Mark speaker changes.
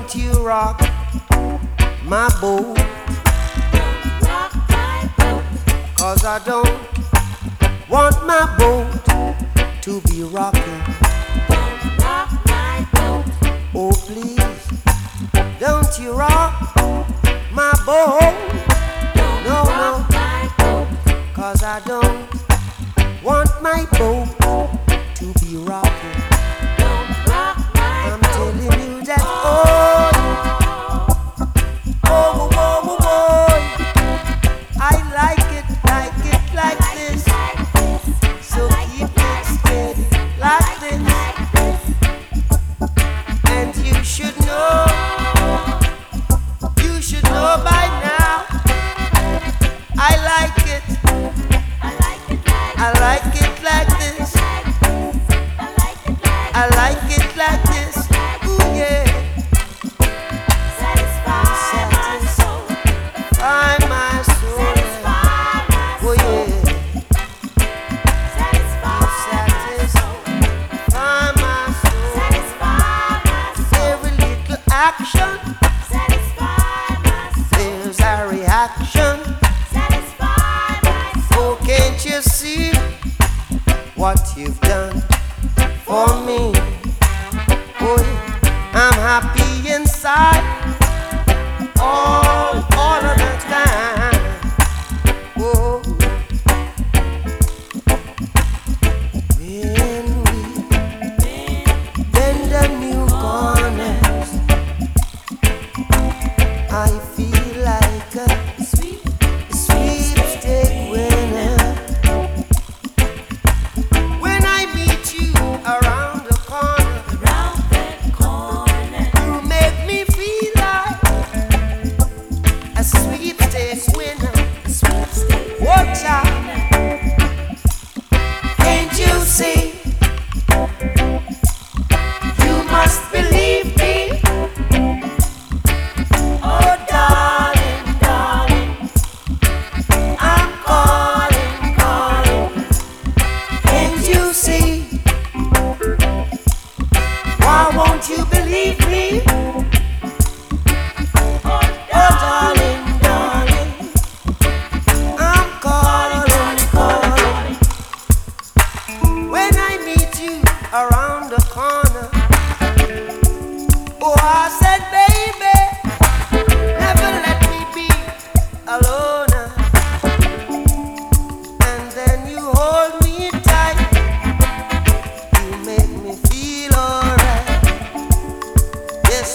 Speaker 1: Don't you rock my boat? Cause I don't want my boat to be rocking. Oh, please, don't you rock my boat. No, no, cause I don't want my boat should know. You should know by now. I like it. I like it like this. I like it like satisfaction. Oh, can't you see what you've done for me? Oh, Boy, I'm happy.